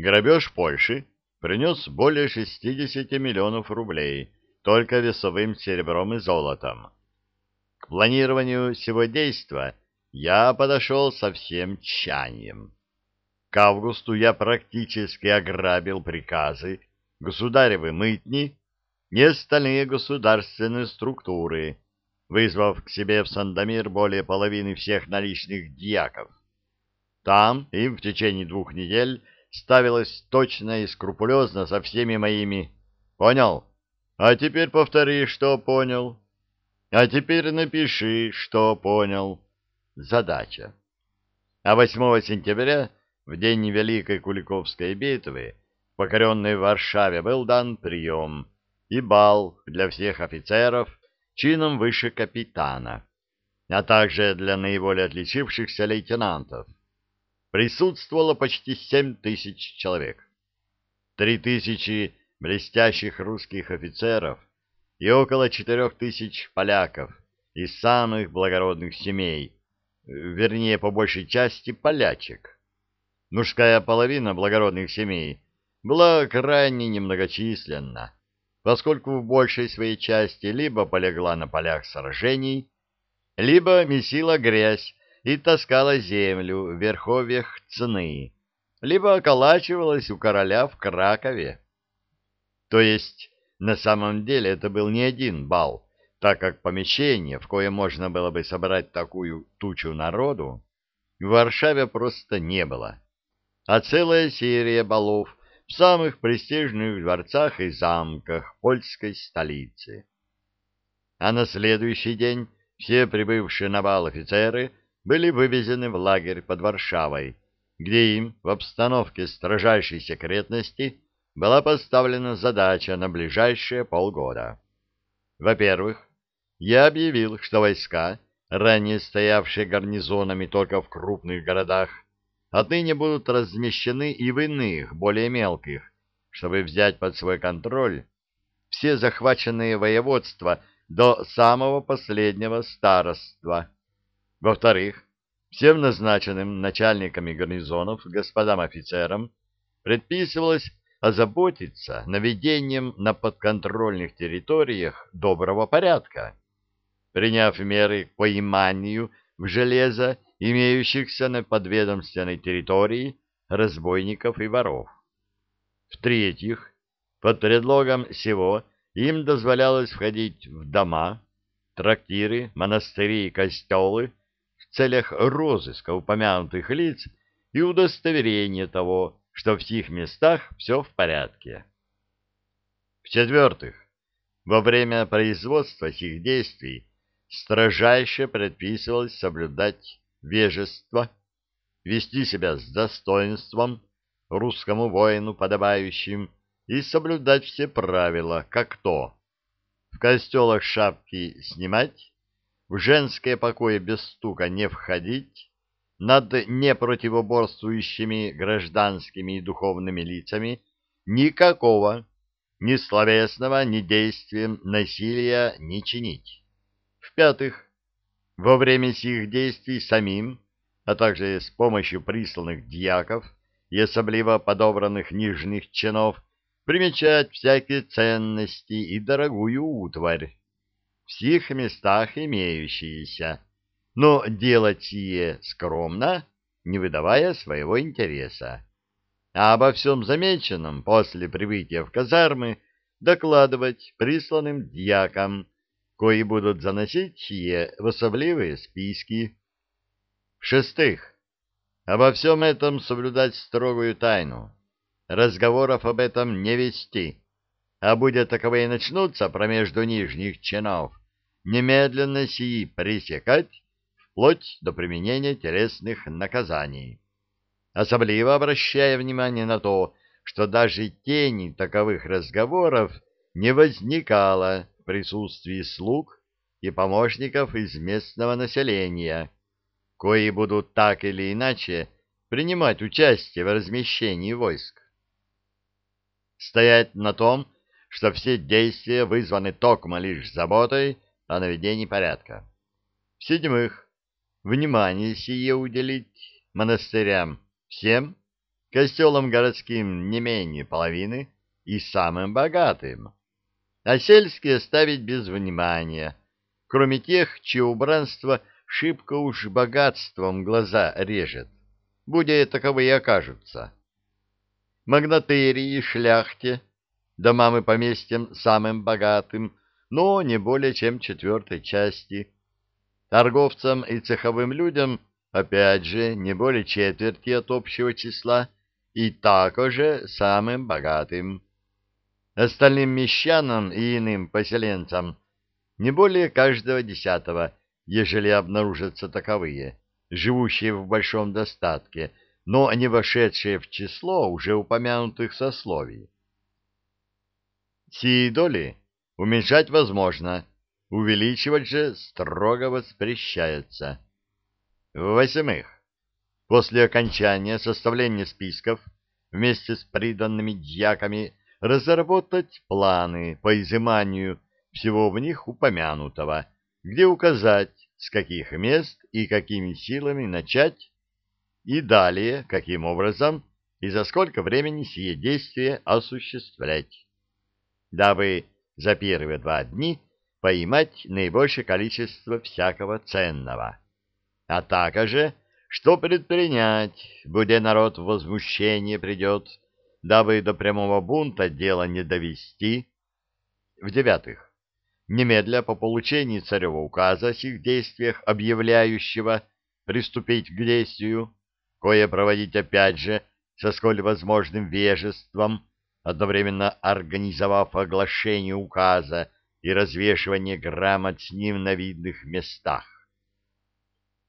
Грабеж Польши принес более 60 миллионов рублей только весовым серебром и золотом. К планированию всего действа я подошел со всем тщанием. К августу я практически ограбил приказы, государевы мытни и остальные государственные структуры, вызвав к себе в Сандомир более половины всех наличных дьяков. Там им в течение двух недель ставилось точно и скрупулезно со всеми моими. Понял? А теперь повтори, что понял. А теперь напиши, что понял. Задача. А 8 сентября, в день Великой Куликовской битвы, в покоренной Варшаве был дан прием и бал для всех офицеров чином выше капитана, а также для наиболее отличившихся лейтенантов присутствовало почти семь тысяч человек. Три тысячи блестящих русских офицеров и около четырех тысяч поляков из самых благородных семей, вернее, по большей части полячек. Мужская половина благородных семей была крайне немногочисленна, поскольку в большей своей части либо полегла на полях сражений, либо месила грязь и таскала землю в верховьях цны, либо околачивалась у короля в Кракове. То есть, на самом деле, это был не один бал, так как помещение, в кое можно было бы собрать такую тучу народу, в Варшаве просто не было, а целая серия балов в самых престижных дворцах и замках польской столицы. А на следующий день все прибывшие на бал офицеры были вывезены в лагерь под Варшавой, где им в обстановке строжайшей секретности была поставлена задача на ближайшие полгода. Во-первых, я объявил, что войска, ранее стоявшие гарнизонами только в крупных городах, отныне будут размещены и в иных, более мелких, чтобы взять под свой контроль все захваченные воеводства до самого последнего староства во-вторых, всем назначенным начальниками гарнизонов господам офицерам предписывалось озаботиться наведением на подконтрольных территориях доброго порядка, приняв меры к поиманию в железо имеющихся на подведомственной территории разбойников и воров. В-третьих, под предлогом всего им дозволялось входить в дома, трактиры, монастыри и костелы целях розыска упомянутых лиц и удостоверения того, что в сих местах все в порядке. В-четвертых, во время производства сих действий строжайше предписывалось соблюдать вежество, вести себя с достоинством, русскому воину подобающим, и соблюдать все правила, как то в костелах шапки снимать, в женское покое без стука не входить, над непротивоборствующими гражданскими и духовными лицами никакого ни словесного, ни действием насилия не чинить. В-пятых, во время сих действий самим, а также с помощью присланных дьяков и особливо подобранных нижних чинов, примечать всякие ценности и дорогую утварь, в сих местах имеющиеся, но делать сие скромно, не выдавая своего интереса. А обо всем замеченном после прибытия в казармы докладывать присланным дьякам, кои будут заносить сие в особливые списки. В-шестых, обо всем этом соблюдать строгую тайну, разговоров об этом не вести, а будет таковые начнутся промежду нижних чинов, немедленно сии пресекать вплоть до применения телесных наказаний, особливо обращая внимание на то, что даже тени таковых разговоров не возникало в присутствии слуг и помощников из местного населения, кои будут так или иначе принимать участие в размещении войск. Стоять на том, что все действия вызваны токмо лишь заботой о наведении порядка. В-седьмых, внимание сие уделить монастырям всем, костелам городским не менее половины и самым богатым, а сельские оставить без внимания, кроме тех, чье убранство шибко уж богатством глаза режет, будя таковые окажутся. Магнатерии, шляхте, домам и поместьям самым богатым, но не более чем четвертой части. Торговцам и цеховым людям, опять же, не более четверти от общего числа, и также самым богатым. Остальным мещанам и иным поселенцам не более каждого десятого, ежели обнаружатся таковые, живущие в большом достатке, но не вошедшие в число уже упомянутых сословий. Сии доли уменьшать возможно, увеличивать же строго воспрещается. В-восьмых, после окончания составления списков вместе с приданными дьяками разработать планы по изыманию всего в них упомянутого, где указать, с каких мест и какими силами начать, и далее, каким образом и за сколько времени сие действие осуществлять, дабы за первые два дни поймать наибольшее количество всякого ценного, а также, что предпринять, будя народ в возмущение придет, дабы до прямого бунта дело не довести. В-девятых, немедля по получении царева указа о сих действиях, объявляющего приступить к действию, кое проводить опять же со сколь возможным вежеством, одновременно организовав оглашение указа и развешивание грамот с ним на видных местах.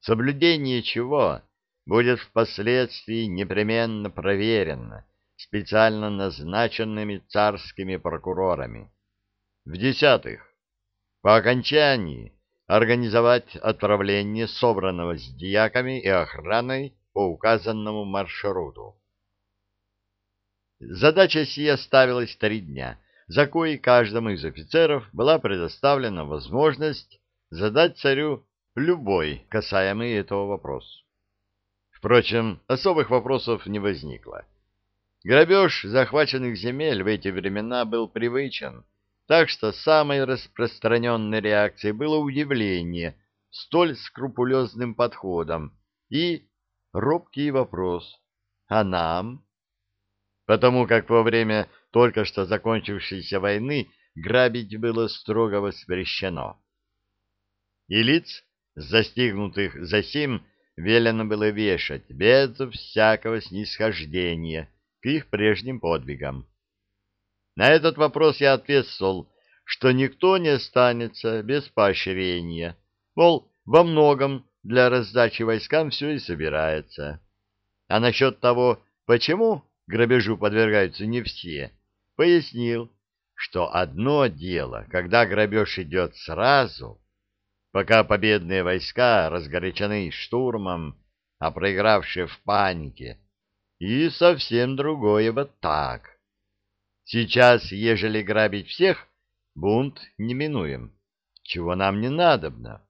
Соблюдение чего будет впоследствии непременно проверено специально назначенными царскими прокурорами. В-десятых, по окончании организовать отправление собранного с дьяками и охраной по указанному маршруту. Задача сия ставилась три дня, за кои каждому из офицеров была предоставлена возможность задать царю любой касаемый этого вопрос. Впрочем, особых вопросов не возникло. Грабеж захваченных земель в эти времена был привычен, так что самой распространенной реакцией было удивление столь скрупулезным подходом и робкий вопрос «А нам?» Потому как во время только что закончившейся войны грабить было строго воспрещено. И лиц, застигнутых за сим, велено было вешать без всякого снисхождения к их прежним подвигам. На этот вопрос я ответствовал, что никто не останется без поощрения, мол, во многом для раздачи войскам все и собирается. А насчет того, почему грабежу подвергаются не все, пояснил, что одно дело, когда грабеж идет сразу, пока победные войска разгорячены штурмом, а проигравшие в панике, и совсем другое вот так. Сейчас, ежели грабить всех, бунт неминуем, чего нам не надобно.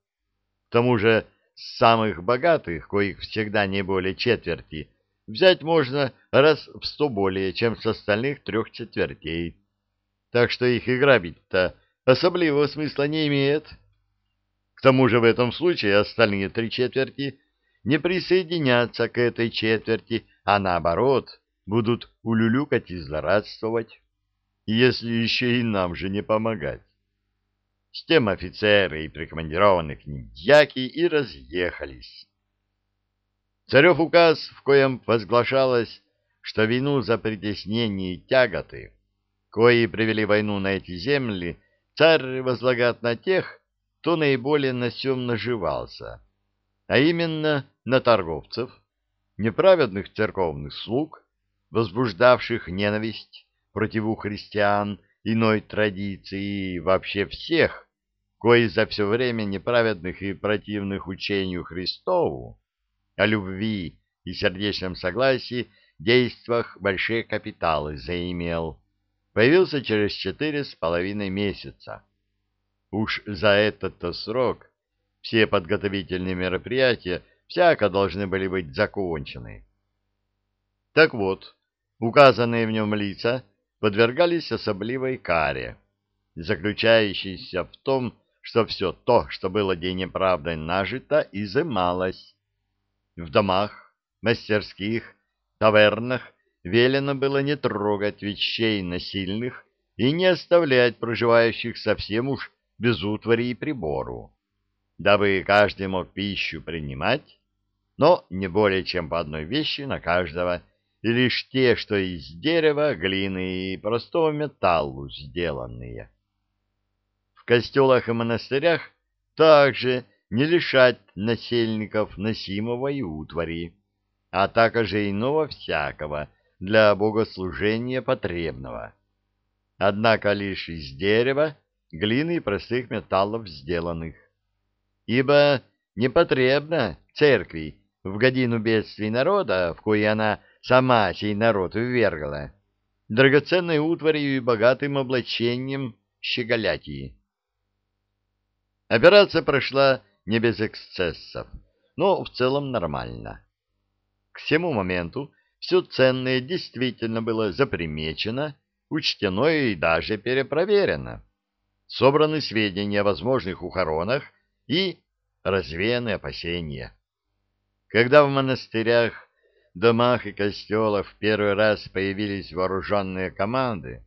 К тому же самых богатых, коих всегда не более четверти, взять можно раз в сто более, чем с остальных трех четвертей. Так что их и грабить-то особливого смысла не имеет. К тому же в этом случае остальные три четверти не присоединятся к этой четверти, а наоборот будут улюлюкать и злорадствовать, если еще и нам же не помогать. С тем офицеры и прикомандированные к ним дьяки и разъехались. Царев указ, в коем возглашалось, что вину за притеснение тяготы, кои привели войну на эти земли, царь возлагает на тех, кто наиболее на сем наживался, а именно на торговцев, неправедных церковных слуг, возбуждавших ненависть против христиан, иной традиции и вообще всех, кои за все время неправедных и противных учению Христову о любви и сердечном согласии действиях большие капиталы заимел, появился через четыре с половиной месяца. Уж за этот-то срок все подготовительные мероприятия всяко должны были быть закончены. Так вот, указанные в нем лица подвергались особливой каре, заключающейся в том, что все то, что было день неправдой нажито, изымалось. В домах, мастерских, тавернах велено было не трогать вещей насильных и не оставлять проживающих совсем уж без утвари и прибору, дабы каждый мог пищу принимать, но не более чем по одной вещи на каждого, и лишь те, что из дерева, глины и простого металлу сделанные. В костелах и монастырях также не лишать насельников носимого и утвари, а также иного всякого для богослужения потребного. Однако лишь из дерева, глины и простых металлов сделанных. Ибо непотребно церкви в годину бедствий народа, в кои она сама сей народ ввергла, драгоценной утварью и богатым облачением щеголятии. Операция прошла не без эксцессов, но в целом нормально. К всему моменту все ценное действительно было запримечено, учтено и даже перепроверено. Собраны сведения о возможных ухоронах и развеяны опасения. Когда в монастырях домах и костелах в первый раз появились вооруженные команды.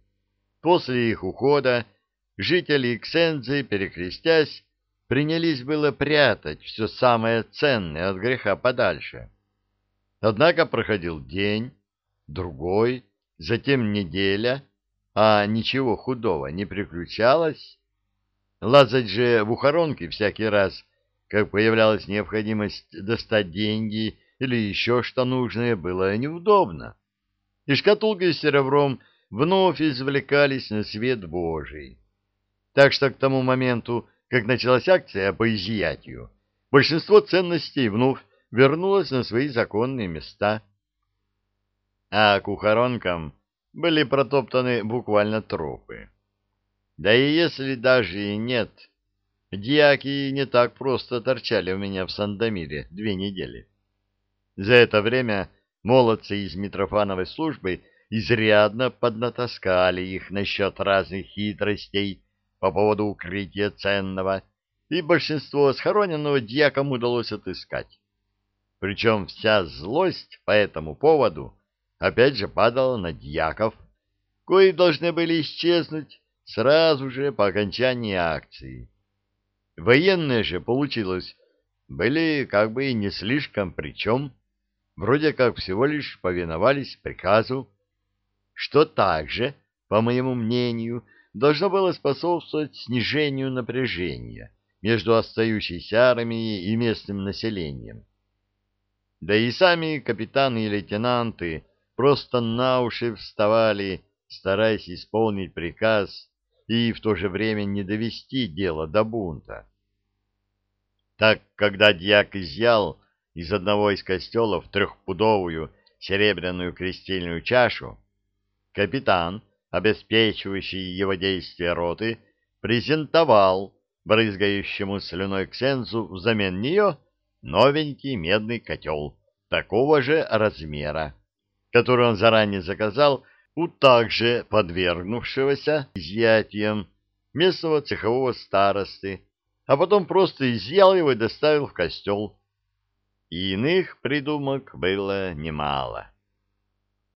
После их ухода жители Ксензы, перекрестясь, принялись было прятать все самое ценное от греха подальше. Однако проходил день, другой, затем неделя, а ничего худого не приключалось. Лазать же в ухоронке всякий раз, как появлялась необходимость достать деньги или еще что нужное, было неудобно. И шкатулки с серебром вновь извлекались на свет Божий. Так что к тому моменту, как началась акция по изъятию, большинство ценностей вновь вернулось на свои законные места. А к ухоронкам были протоптаны буквально тропы. Да и если даже и нет, дьяки не так просто торчали у меня в Сандомире две недели. За это время молодцы из Митрофановой службы изрядно поднатаскали их насчет разных хитростей по поводу укрытия ценного, и большинство схороненного дьякам удалось отыскать. Причем вся злость по этому поводу опять же падала на дьяков, кои должны были исчезнуть сразу же по окончании акции. Военные же, получилось, были как бы и не слишком причем, вроде как всего лишь повиновались приказу, что также, по моему мнению, должно было способствовать снижению напряжения между остающейся армией и местным населением. Да и сами капитаны и лейтенанты просто на уши вставали, стараясь исполнить приказ и в то же время не довести дело до бунта. Так, когда дьяк изъял из одного из костелов трехпудовую серебряную крестильную чашу, капитан, обеспечивающий его действия роты, презентовал брызгающему слюной Ксензу взамен нее новенький медный котел такого же размера, который он заранее заказал у также подвергнувшегося изъятием местного цехового старосты, а потом просто изъял его и доставил в костел. И иных придумок было немало.